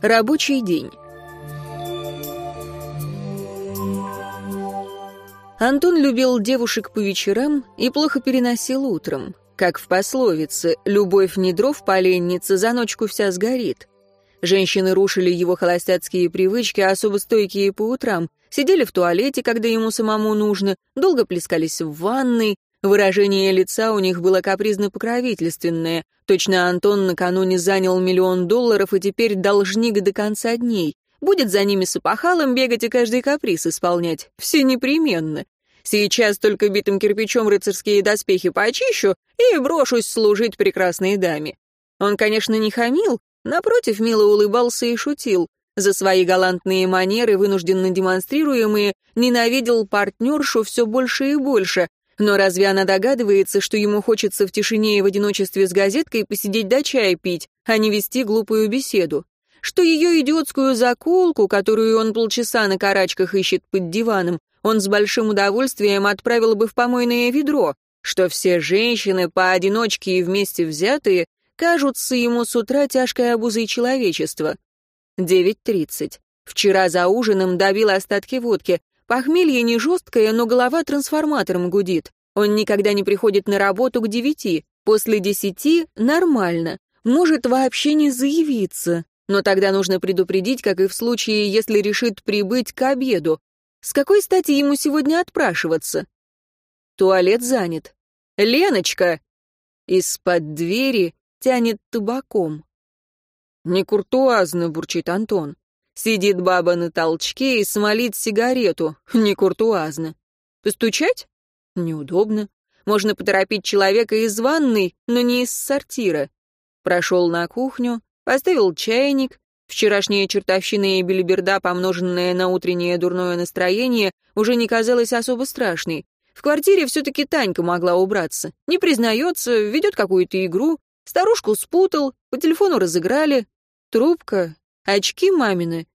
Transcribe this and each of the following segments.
Рабочий день. Антон любил девушек по вечерам и плохо переносил утром. Как в пословице «любовь не дров поленница, за ночку вся сгорит». Женщины рушили его холостяцкие привычки, особо стойкие по утрам, сидели в туалете, когда ему самому нужно, долго плескались в ванной, выражение лица у них было капризно-покровительственное. Точно Антон накануне занял миллион долларов и теперь должник до конца дней. Будет за ними с опахалом бегать и каждый каприз исполнять. Все непременно. Сейчас только битым кирпичом рыцарские доспехи почищу и брошусь служить прекрасной даме. Он, конечно, не хамил, напротив, мило улыбался и шутил. За свои галантные манеры, вынужденно демонстрируемые, ненавидел партнершу все больше и больше. Но разве она догадывается, что ему хочется в тишине и в одиночестве с газеткой посидеть да чай пить, а не вести глупую беседу? Что ее идиотскую заколку, которую он полчаса на карачках ищет под диваном, он с большим удовольствием отправил бы в помойное ведро, что все женщины поодиночке и вместе взятые кажутся ему с утра тяжкой обузой человечества. 9.30. Вчера за ужином давил остатки водки. Похмелье не жесткое, но голова трансформатором гудит. Он никогда не приходит на работу к девяти. После десяти — нормально. Может вообще не заявиться. Но тогда нужно предупредить, как и в случае, если решит прибыть к обеду. С какой стати ему сегодня отпрашиваться? Туалет занят. «Леночка!» Из-под двери тянет табаком. «Некуртуазно», — бурчит Антон. Сидит баба на толчке и смолит сигарету. Некуртуазно. Постучать? Неудобно. Можно поторопить человека из ванной, но не из сортира. Прошел на кухню, поставил чайник, Вчерашняя чертовщина и белиберда, помноженная на утреннее дурное настроение, уже не казалась особо страшной. В квартире все-таки Танька могла убраться. Не признается, ведет какую-то игру. Старушку спутал, по телефону разыграли. Трубка, очки мамины.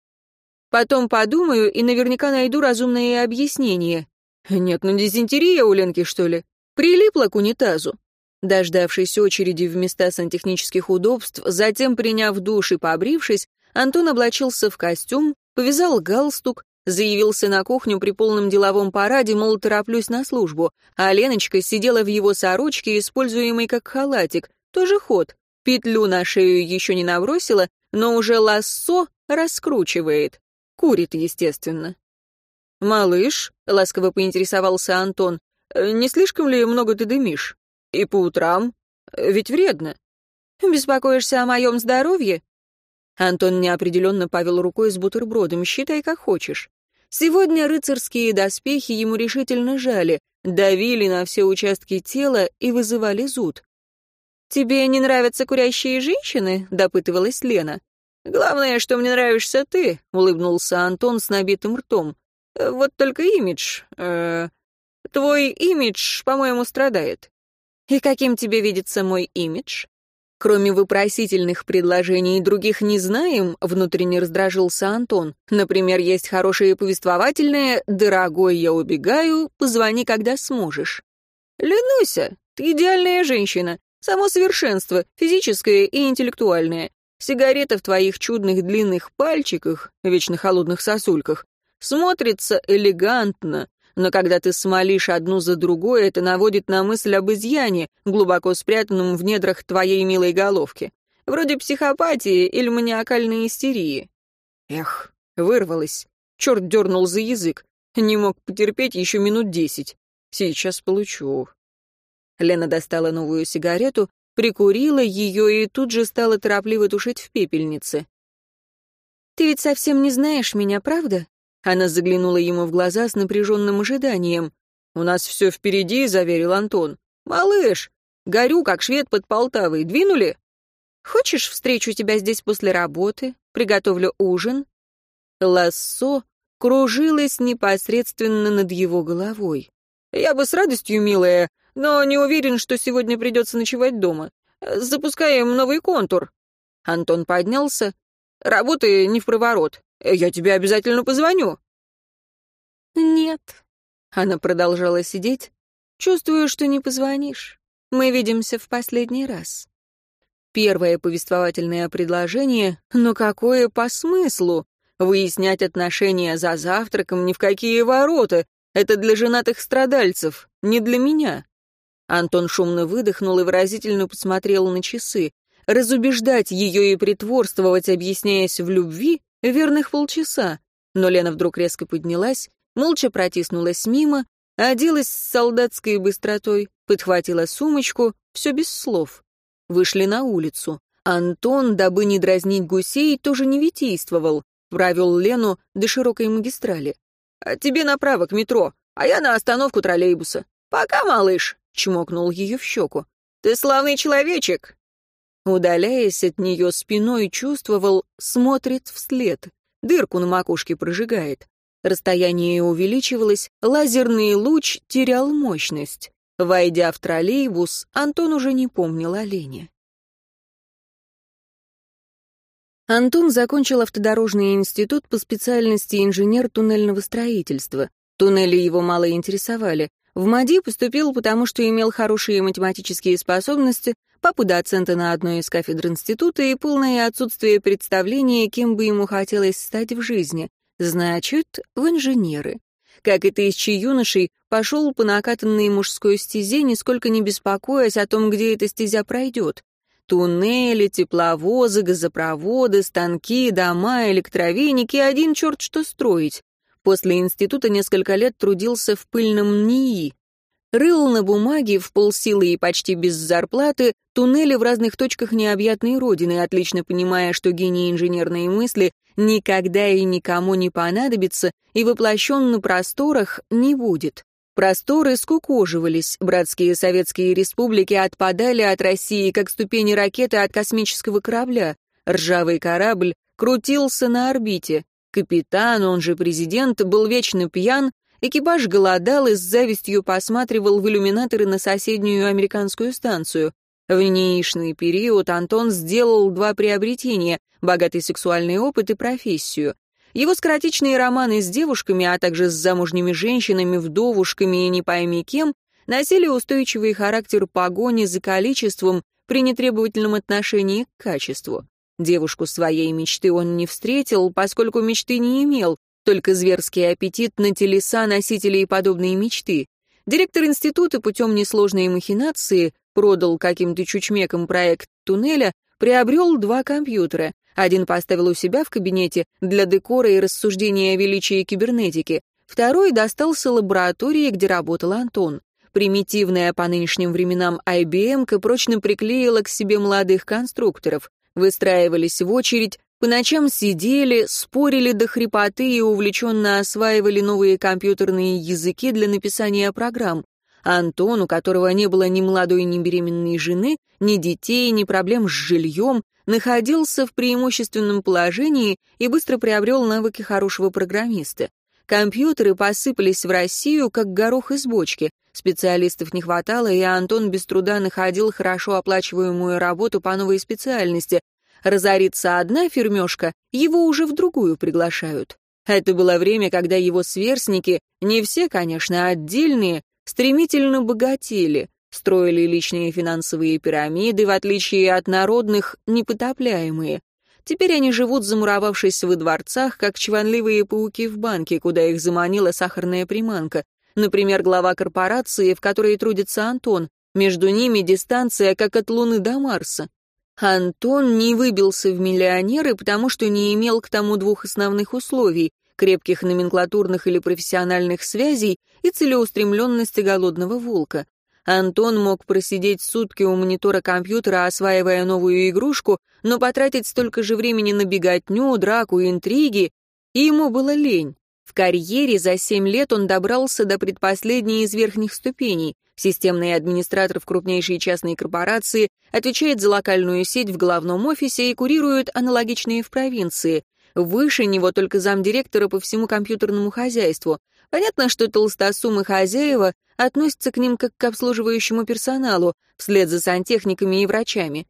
Потом подумаю и наверняка найду разумное объяснение. Нет, ну дизентерия у Ленки, что ли? Прилипла к унитазу. Дождавшись очереди в места сантехнических удобств, затем приняв душ и побрившись, Антон облачился в костюм, повязал галстук, заявился на кухню при полном деловом параде, мол, тороплюсь на службу, а Леночка сидела в его сорочке, используемой как халатик, тоже ход. Петлю на шею еще не набросила, но уже лассо раскручивает. Курит, естественно. «Малыш», — ласково поинтересовался Антон, «э, «не слишком ли много ты дымишь? И по утрам? Ведь вредно». «Беспокоишься о моем здоровье?» Антон неопределенно повел рукой с бутербродом. «Считай, как хочешь». Сегодня рыцарские доспехи ему решительно жали, давили на все участки тела и вызывали зуд. «Тебе не нравятся курящие женщины?» — допытывалась Лена. «Главное, что мне нравишься ты», — улыбнулся Антон с набитым ртом. «Вот только имидж... Э, твой имидж, по-моему, страдает». «И каким тебе видится мой имидж?» Кроме вопросительных предложений других не знаем, внутренне раздражился Антон. Например, есть хорошее повествовательное «Дорогой, я убегаю, позвони, когда сможешь». «Ленуся, ты идеальная женщина, само совершенство, физическое и интеллектуальное. Сигарета в твоих чудных длинных пальчиках, вечно холодных сосульках, смотрится элегантно, но когда ты смолишь одну за другой, это наводит на мысль об изъяне, глубоко спрятанном в недрах твоей милой головки. Вроде психопатии или маниакальной истерии. Эх, вырвалась. Черт дернул за язык. Не мог потерпеть еще минут десять. Сейчас получу. Лена достала новую сигарету, прикурила ее и тут же стала торопливо тушить в пепельнице. «Ты ведь совсем не знаешь меня, правда?» Она заглянула ему в глаза с напряженным ожиданием. «У нас все впереди», — заверил Антон. «Малыш, горю, как швед под Полтавой. Двинули?» «Хочешь, встречу тебя здесь после работы? Приготовлю ужин?» Лассо кружилось непосредственно над его головой. «Я бы с радостью, милая, но не уверен, что сегодня придется ночевать дома. Запускаем новый контур». Антон поднялся. «Работы не в проворот. Я тебе обязательно позвоню». «Нет». Она продолжала сидеть. «Чувствую, что не позвонишь. Мы видимся в последний раз». Первое повествовательное предложение, но какое по смыслу? Выяснять отношения за завтраком ни в какие ворота. Это для женатых страдальцев, не для меня. Антон шумно выдохнул и выразительно посмотрел на часы. Разубеждать ее и притворствовать, объясняясь в любви, верных полчаса. Но Лена вдруг резко поднялась, молча протиснулась мимо, оделась с солдатской быстротой, подхватила сумочку, все без слов. Вышли на улицу. Антон, дабы не дразнить гусей, тоже не витийствовал. Провел Лену до широкой магистрали. «А тебе направо к метро, а я на остановку троллейбуса. Пока, малыш!» — чмокнул ее в щеку. «Ты славный человечек!» Удаляясь от нее спиной, чувствовал, смотрит вслед. Дырку на макушке прожигает. Расстояние увеличивалось, лазерный луч терял мощность. Войдя в троллейбус, Антон уже не помнил о Лене. Антон закончил автодорожный институт по специальности инженер туннельного строительства. Туннели его мало интересовали. В МАДИ поступил, потому что имел хорошие математические способности, папу доцента на одной из кафедр института и полное отсутствие представления, кем бы ему хотелось стать в жизни. Значит, в инженеры как и тысячи юношей, пошел по накатанной мужской стезе, нисколько не беспокоясь о том, где эта стезя пройдет. Туннели, тепловозы, газопроводы, станки, дома, электровеники — один черт что строить. После института несколько лет трудился в пыльном НИИ. Рыл на бумаге в полсилы и почти без зарплаты туннели в разных точках необъятной родины, отлично понимая, что гений инженерной мысли никогда и никому не понадобится и воплощен на просторах не будет. Просторы скукоживались, братские советские республики отпадали от России, как ступени ракеты от космического корабля. Ржавый корабль крутился на орбите. Капитан, он же президент, был вечно пьян, Экипаж голодал и с завистью посматривал в иллюминаторы на соседнюю американскую станцию. В нынешний период Антон сделал два приобретения — богатый сексуальный опыт и профессию. Его скоротечные романы с девушками, а также с замужними женщинами, вдовушками и не пойми кем, носили устойчивый характер погони за количеством при нетребовательном отношении к качеству. Девушку своей мечты он не встретил, поскольку мечты не имел, только зверский аппетит на телеса носителей подобной мечты. Директор института путем несложной махинации продал каким-то чучмекам проект туннеля, приобрел два компьютера. Один поставил у себя в кабинете для декора и рассуждения о величии кибернетики, второй достался лаборатории, где работал Антон. Примитивная по нынешним временам IBM прочно приклеила к себе молодых конструкторов. Выстраивались в очередь, по ночам сидели, спорили до хрипоты и увлеченно осваивали новые компьютерные языки для написания программ. Антон, у которого не было ни молодой, ни беременной жены, ни детей, ни проблем с жильем, находился в преимущественном положении и быстро приобрел навыки хорошего программиста. Компьютеры посыпались в Россию, как горох из бочки. Специалистов не хватало, и Антон без труда находил хорошо оплачиваемую работу по новой специальности, Разорится одна фермешка, его уже в другую приглашают. Это было время, когда его сверстники, не все, конечно, а отдельные, стремительно богатели, строили личные финансовые пирамиды, в отличие от народных, непотопляемые. Теперь они живут, замуровавшись в дворцах, как чванливые пауки в банке, куда их заманила сахарная приманка. Например, глава корпорации, в которой трудится Антон. Между ними дистанция, как от Луны до Марса. Антон не выбился в миллионеры, потому что не имел к тому двух основных условий — крепких номенклатурных или профессиональных связей и целеустремленности голодного волка. Антон мог просидеть сутки у монитора компьютера, осваивая новую игрушку, но потратить столько же времени на беготню, драку интриги, и ему было лень. В карьере за семь лет он добрался до предпоследней из верхних ступеней. Системный администратор в крупнейшей частной корпорации отвечает за локальную сеть в главном офисе и курирует аналогичные в провинции. Выше него только замдиректора по всему компьютерному хозяйству. Понятно, что толстосумы хозяева относятся к ним как к обслуживающему персоналу, вслед за сантехниками и врачами.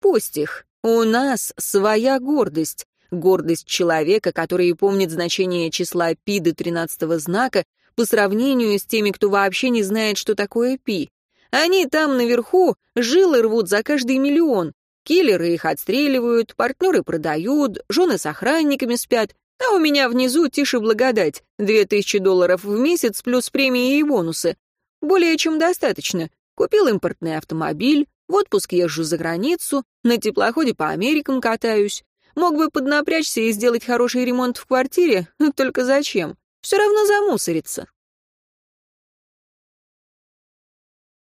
Пусть их. У нас своя гордость. Гордость человека, который помнит значение числа пи до тринадцатого знака по сравнению с теми, кто вообще не знает, что такое пи. Они там наверху жилы рвут за каждый миллион. Киллеры их отстреливают, партнеры продают, жены с охранниками спят, а у меня внизу тише благодать, две тысячи долларов в месяц плюс премии и бонусы. Более чем достаточно. Купил импортный автомобиль, в отпуск езжу за границу, на теплоходе по Америкам катаюсь. Мог бы поднапрячься и сделать хороший ремонт в квартире, только зачем? Все равно замусорится.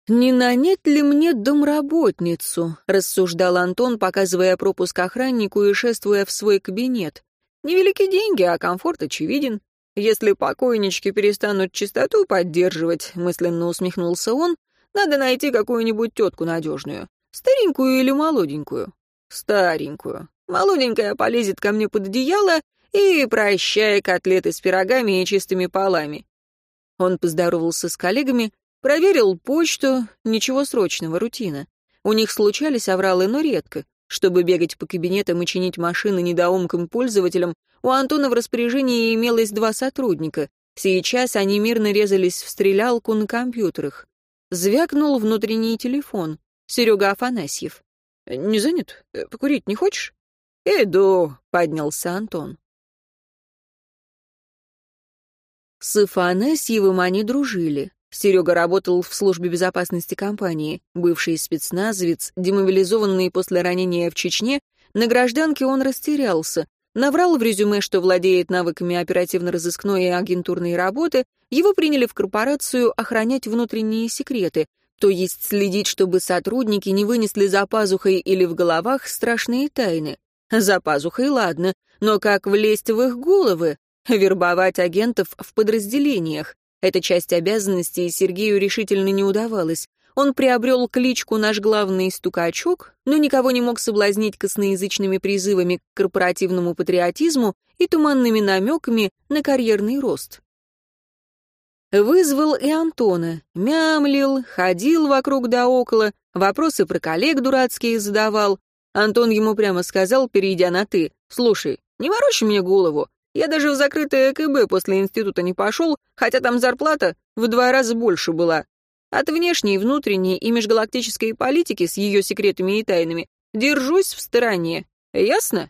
«Не нанять ли мне домработницу?» — рассуждал Антон, показывая пропуск охраннику и шествуя в свой кабинет. «Невелики деньги, а комфорт очевиден. Если покойнички перестанут чистоту поддерживать», — мысленно усмехнулся он, «надо найти какую-нибудь тетку надежную. Старенькую или молоденькую?» «Старенькую. Молоденькая полезет ко мне под одеяло и прощай котлеты с пирогами и чистыми полами». Он поздоровался с коллегами, Проверил почту, ничего срочного, рутина. У них случались авралы, но редко. Чтобы бегать по кабинетам и чинить машины недоумкам пользователям, у Антона в распоряжении имелось два сотрудника. Сейчас они мирно резались в стрелялку на компьютерах. Звякнул внутренний телефон. Серега Афанасьев. «Не занят? Покурить не хочешь?» «Иду», — поднялся Антон. С Афанасьевым они дружили. Серега работал в службе безопасности компании. Бывший спецназовец, демобилизованный после ранения в Чечне, на гражданке он растерялся. Наврал в резюме, что владеет навыками оперативно-розыскной и агентурной работы, его приняли в корпорацию охранять внутренние секреты, то есть следить, чтобы сотрудники не вынесли за пазухой или в головах страшные тайны. За пазухой ладно, но как влезть в их головы? Вербовать агентов в подразделениях. Эта часть обязанностей Сергею решительно не удавалась. Он приобрел кличку «Наш главный стукачок», но никого не мог соблазнить косноязычными призывами к корпоративному патриотизму и туманными намеками на карьерный рост. Вызвал и Антона, мямлил, ходил вокруг да около, вопросы про коллег дурацкие задавал. Антон ему прямо сказал, перейдя на «ты», «Слушай, не морочи мне голову, я даже в закрытое ЭКБ после института не пошел, хотя там зарплата в два раза больше была. От внешней, внутренней и межгалактической политики с ее секретами и тайнами держусь в стороне. Ясно?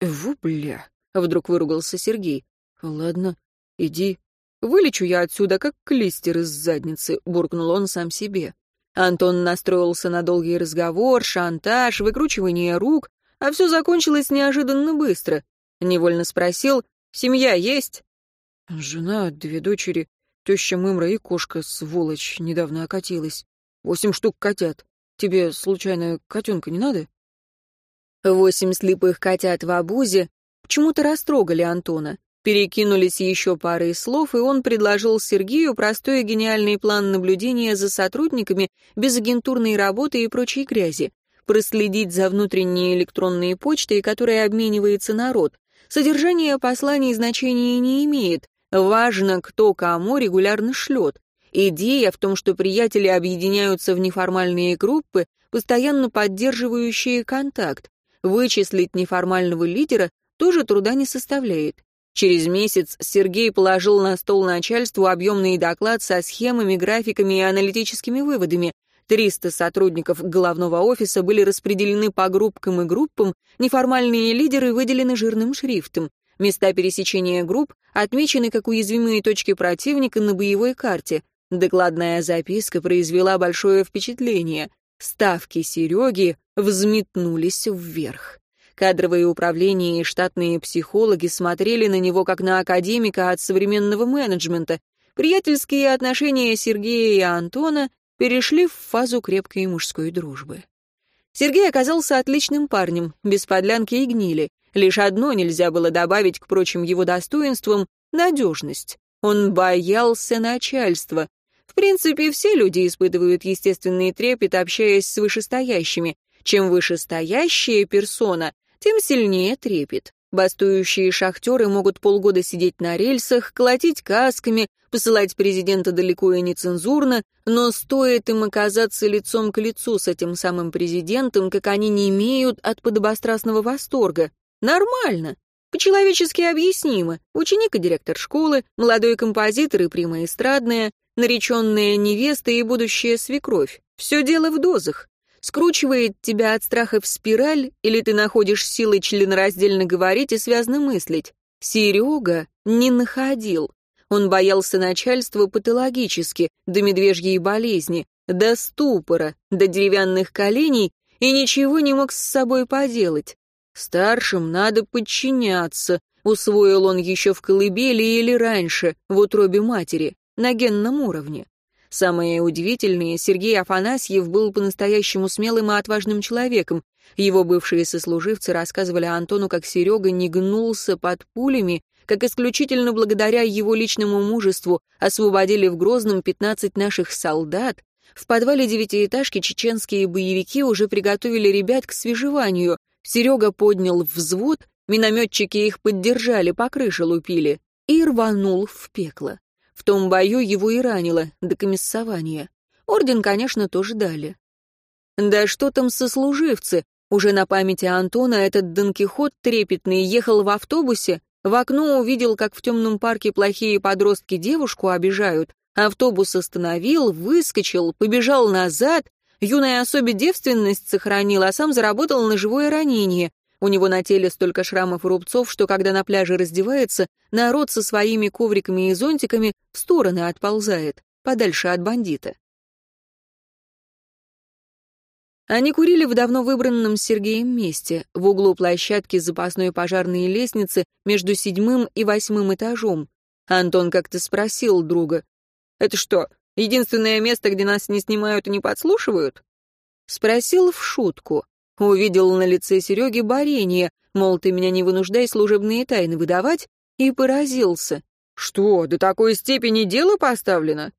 «Ву, бля!» — вдруг выругался Сергей. «Ладно, иди. Вылечу я отсюда, как клистер из задницы», — буркнул он сам себе. Антон настроился на долгий разговор, шантаж, выкручивание рук, а все закончилось неожиданно быстро. Невольно спросил, «Семья есть?» «Жена, две дочери, теща Мымра и кошка, сволочь, недавно окатилась. Восемь штук котят. Тебе, случайно, котенка не надо?» Восемь слепых котят в обузе почему-то растрогали Антона. Перекинулись еще парой слов, и он предложил Сергею простой и гениальный план наблюдения за сотрудниками без агентурной работы и прочей грязи. Проследить за внутренней электронной почтой, которой обменивается народ, Содержание посланий значения не имеет. Важно, кто кому регулярно шлет. Идея в том, что приятели объединяются в неформальные группы, постоянно поддерживающие контакт. Вычислить неформального лидера тоже труда не составляет. Через месяц Сергей положил на стол начальству объемный доклад со схемами, графиками и аналитическими выводами, 300 сотрудников головного офиса были распределены по группкам и группам, неформальные лидеры выделены жирным шрифтом. Места пересечения групп отмечены как уязвимые точки противника на боевой карте. Докладная записка произвела большое впечатление. Ставки Сереги взметнулись вверх. Кадровые управления и штатные психологи смотрели на него как на академика от современного менеджмента. Приятельские отношения Сергея и Антона перешли в фазу крепкой мужской дружбы. Сергей оказался отличным парнем, без подлянки и гнили. Лишь одно нельзя было добавить к прочим его достоинствам — надежность. Он боялся начальства. В принципе, все люди испытывают естественный трепет, общаясь с вышестоящими. Чем вышестоящая персона, тем сильнее трепет. Бастующие шахтеры могут полгода сидеть на рельсах, колотить касками, посылать президента далеко и нецензурно, но стоит им оказаться лицом к лицу с этим самым президентом, как они не имеют от подобострастного восторга. Нормально. По-человечески объяснимо. Ученик и директор школы, молодой композитор и прима эстрадная, нареченная невеста и будущая свекровь. Все дело в дозах. Скручивает тебя от страха в спираль, или ты находишь силы членораздельно говорить и связно мыслить. Серега не находил. Он боялся начальства патологически, до медвежьей болезни, до ступора, до деревянных коленей и ничего не мог с собой поделать. Старшим надо подчиняться, усвоил он еще в колыбели или раньше, в утробе матери, на генном уровне. Самое удивительное, Сергей Афанасьев был по-настоящему смелым и отважным человеком. Его бывшие сослуживцы рассказывали Антону, как Серега не гнулся под пулями, как исключительно благодаря его личному мужеству освободили в Грозном 15 наших солдат. В подвале девятиэтажки чеченские боевики уже приготовили ребят к свежеванию. Серега поднял взвод, минометчики их поддержали, по крыше лупили, и рванул в пекло. В том бою его и ранило, до комиссования. Орден, конечно, тоже дали. Да что там сослуживцы? Уже на памяти Антона этот Дон Кихот трепетный ехал в автобусе, в окно увидел, как в темном парке плохие подростки девушку обижают, автобус остановил, выскочил, побежал назад, юная особе девственность сохранил, а сам заработал на живое ранение, у него на теле столько шрамов и рубцов, что когда на пляже раздевается, народ со своими ковриками и зонтиками в стороны отползает, подальше от бандита. Они курили в давно выбранном Сергеем месте, в углу площадки запасной пожарной лестницы между седьмым и восьмым этажом. Антон как-то спросил друга, «Это что, единственное место, где нас не снимают и не подслушивают?» Спросил в шутку. Увидел на лице Сереги борение, мол, ты меня не вынуждай служебные тайны выдавать, и поразился. Что, до такой степени дело поставлено?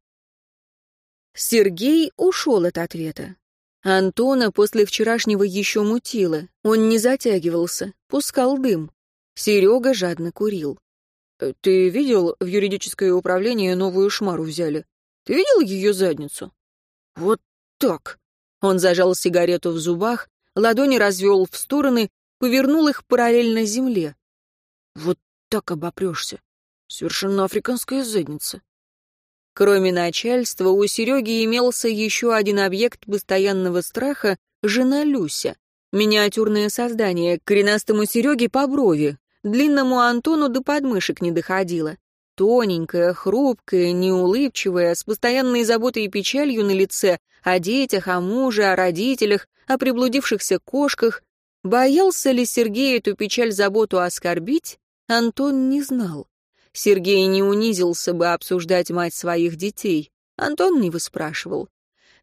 Сергей ушел от ответа. Антона после вчерашнего еще мутило. Он не затягивался, пускал дым. Серега жадно курил. «Э, «Ты видел, в юридическое управление новую шмару взяли? Ты видел ее задницу?» «Вот так!» Он зажал сигарету в зубах, ладони развел в стороны, повернул их параллельно земле. Вот так обопрешься. Совершенно африканская задница. Кроме начальства, у Сереги имелся еще один объект постоянного страха — жена Люся. Миниатюрное создание, коренастому Сереге по брови, длинному Антону до подмышек не доходило. Тоненькая, хрупкая, неулыбчивая, с постоянной заботой и печалью на лице, о детях, о муже, о родителях, о приблудившихся кошках. Боялся ли Сергей эту печаль-заботу оскорбить, Антон не знал. Сергей не унизился бы обсуждать мать своих детей. Антон не выспрашивал.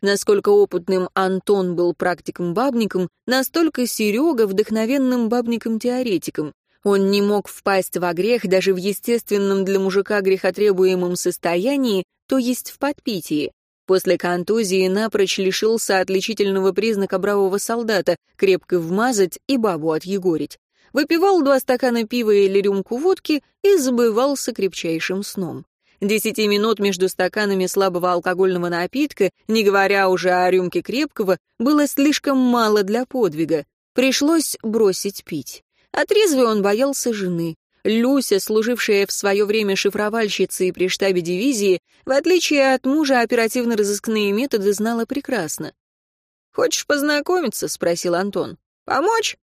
Насколько опытным Антон был практиком-бабником, настолько Серега вдохновенным бабником-теоретиком. Он не мог впасть во грех даже в естественном для мужика грехотребуемом состоянии, то есть в подпитии. После контузии напрочь лишился отличительного признака бравого солдата — крепко вмазать и бабу отъегорить. Выпивал два стакана пива или рюмку водки и забывался крепчайшим сном. Десяти минут между стаканами слабого алкогольного напитка, не говоря уже о рюмке крепкого, было слишком мало для подвига. Пришлось бросить пить. Отрезвый он боялся жены. Люся, служившая в свое время шифровальщицей при штабе дивизии, в отличие от мужа, оперативно-розыскные методы знала прекрасно. «Хочешь познакомиться?» — спросил Антон. «Помочь?»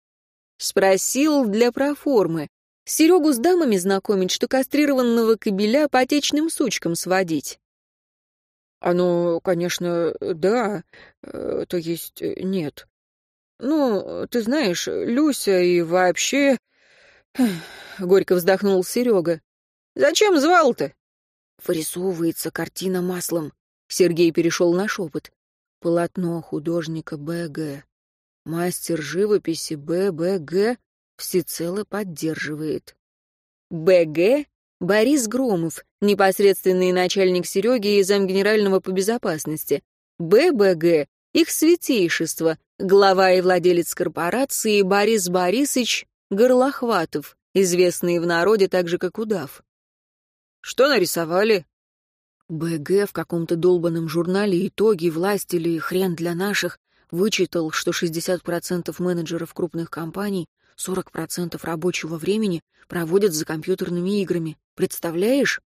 Спросил для проформы. Серегу с дамами знакомить, что кастрированного кобеля по отечным сучкам сводить. «Оно, конечно, да, э, то есть э, нет. Ну, ты знаешь, Люся и вообще — горько вздохнул Серега. «Зачем звал-то?» Вырисовывается картина маслом. Сергей перешел на шепот. Полотно художника Б.Г. Мастер живописи Б.Б.Г. всецело поддерживает. Б.Г. Борис Громов, непосредственный начальник Сереги и замгенерального по безопасности. Б.Б.Г. их святейшество, глава и владелец корпорации Борис Борисович Горлохватов, известный в народе так же, как удав. «Что нарисовали?» БГ в каком-то долбанном журнале «Итоги власти или хрен для наших» вычитал, что 60% менеджеров крупных компаний 40% рабочего времени проводят за компьютерными играми. Представляешь?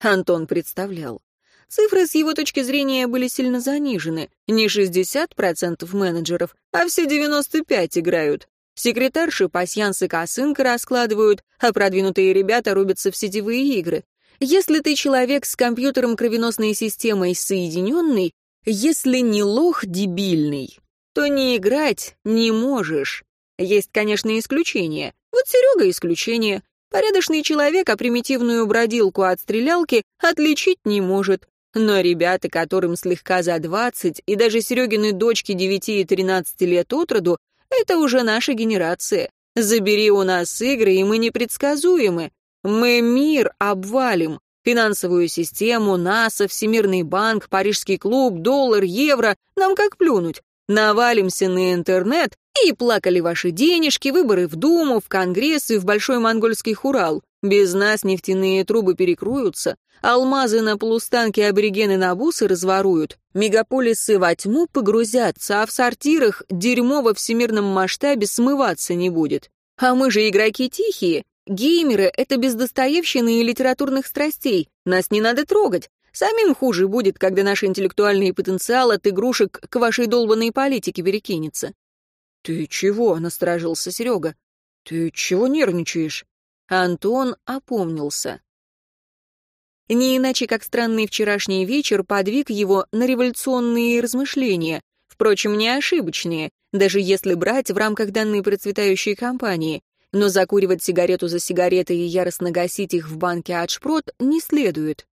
Антон представлял. Цифры с его точки зрения были сильно занижены. Не 60% менеджеров, а все 95 играют. Секретарши пасьянсы косынка раскладывают, а продвинутые ребята рубятся в сетевые игры. Если ты человек с компьютером кровеносной системой соединенный, если не лох дебильный, то не играть не можешь. Есть, конечно, исключения. Вот Серега исключение. Порядочный человек, а примитивную бродилку от стрелялки отличить не может. Но ребята, которым слегка за двадцать, и даже Серегины дочки девяти и тринадцати лет от роду, это уже наша генерация. Забери у нас игры, и мы непредсказуемы. Мы мир обвалим. Финансовую систему, НАСА, Всемирный банк, Парижский клуб, доллар, евро. Нам как плюнуть. Навалимся на интернет, и плакали ваши денежки, выборы в Думу, в Конгресс и в Большой Монгольский Хурал. Без нас нефтяные трубы перекроются, алмазы на полустанке аборигены на бусы разворуют, мегаполисы во тьму погрузятся, а в сортирах дерьмо во всемирном масштабе смываться не будет. А мы же игроки тихие. Геймеры — это без достоевщины и литературных страстей. Нас не надо трогать. Самим хуже будет, когда наш интеллектуальный потенциал от игрушек к вашей долбанной политике перекинется. «Ты чего?» — насторожился Серега. «Ты чего нервничаешь?» Антон опомнился. Не иначе, как странный вчерашний вечер подвиг его на революционные размышления, впрочем, не ошибочные, даже если брать в рамках данной процветающей кампании. Но закуривать сигарету за сигаретой и яростно гасить их в банке Адшпрот не следует.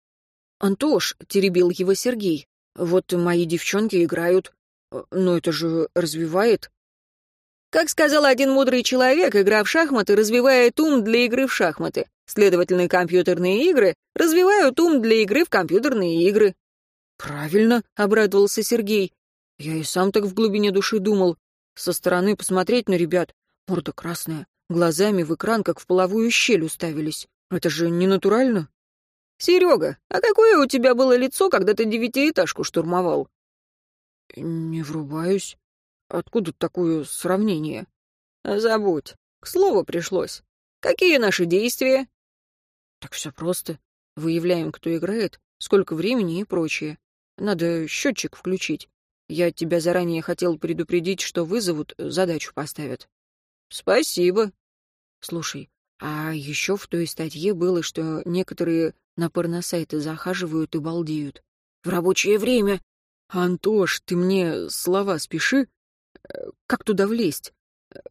«Антош», — теребил его Сергей, — «вот мои девчонки играют. Но это же развивает. Как сказал один мудрый человек, игра в шахматы развивает ум для игры в шахматы. Следовательно, компьютерные игры развивают ум для игры в компьютерные игры. «Правильно», — обрадовался Сергей. «Я и сам так в глубине души думал. Со стороны посмотреть на ребят. Морда красная, глазами в экран, как в половую щель уставились. Это же не натурально». «Серега, а какое у тебя было лицо, когда ты девятиэтажку штурмовал?» «Не врубаюсь. Откуда такое сравнение? Забудь. К слову пришлось. Какие наши действия? Так все просто. Выявляем, кто играет, сколько времени и прочее. Надо счетчик включить. Я тебя заранее хотел предупредить, что вызовут, задачу поставят. Спасибо. Слушай, а еще в той статье было, что некоторые на порносайты захаживают и балдеют. В рабочее время. Антош, ты мне слова спеши, как туда влезть?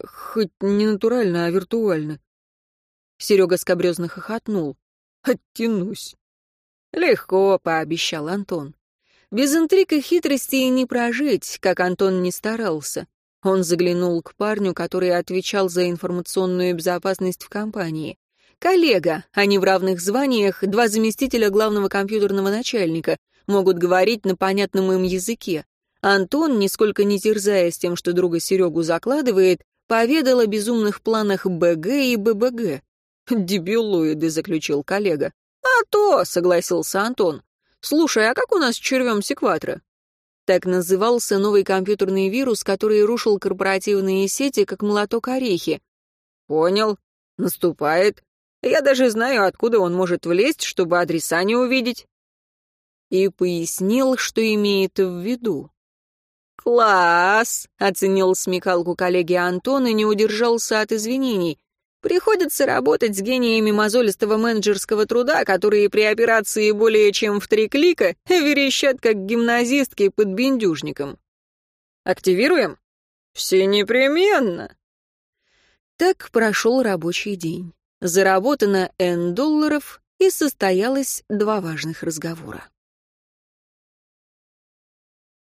Хоть не натурально, а виртуально. Серега скобрезно хохотнул. Оттянусь. Легко, пообещал Антон. Без интриг и хитростей не прожить, как Антон не старался. Он заглянул к парню, который отвечал за информационную безопасность в компании. Коллега, они в равных званиях, два заместителя главного компьютерного начальника, могут говорить на понятном им языке. Антон, нисколько не терзаясь тем, что друга Серегу закладывает, поведал о безумных планах БГ и ББГ. «Дебилоиды», — заключил коллега. «А то», — согласился Антон. «Слушай, а как у нас с червем секватра?» Так назывался новый компьютерный вирус, который рушил корпоративные сети, как молоток орехи. «Понял. Наступает. Я даже знаю, откуда он может влезть, чтобы адреса не увидеть». И пояснил, что имеет в виду. «Класс!» — оценил смекалку коллеги Антон и не удержался от извинений. «Приходится работать с гениями мозолистого менеджерского труда, которые при операции более чем в три клика верещат, как гимназистки под бендюжником». «Активируем?» «Все непременно!» Так прошел рабочий день. Заработано N долларов, и состоялось два важных разговора.